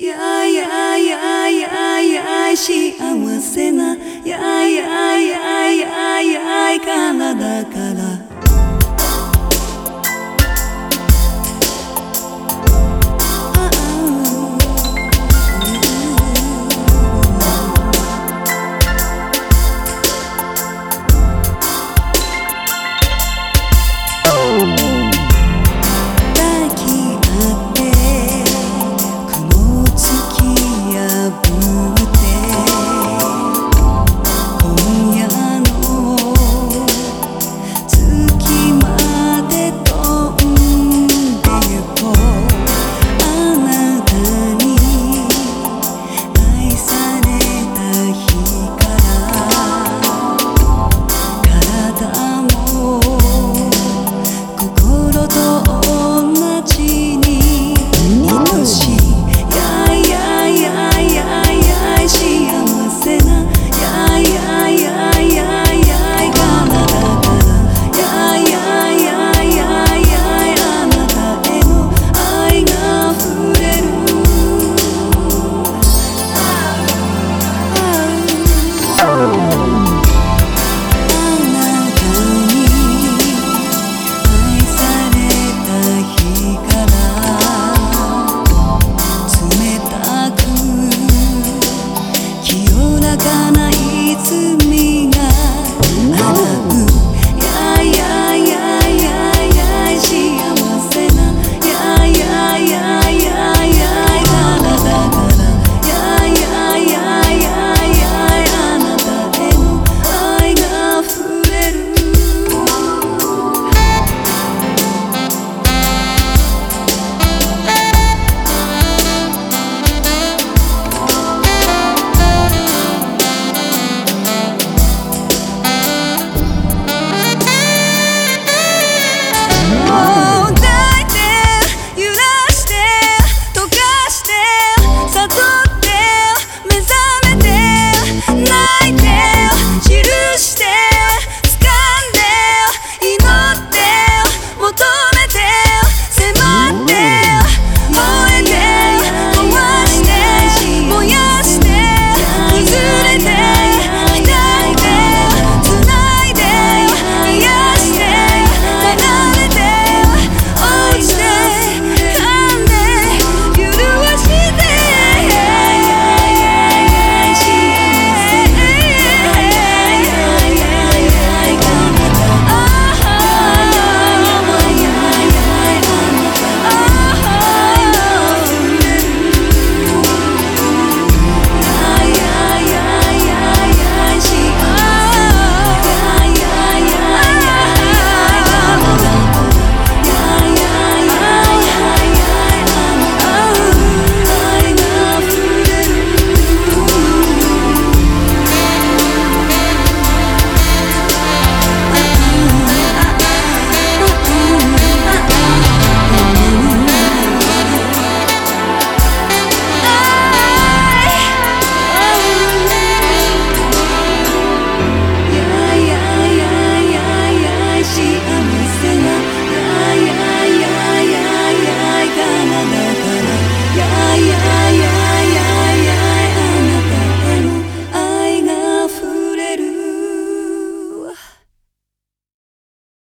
やいやいやいやいや幸せな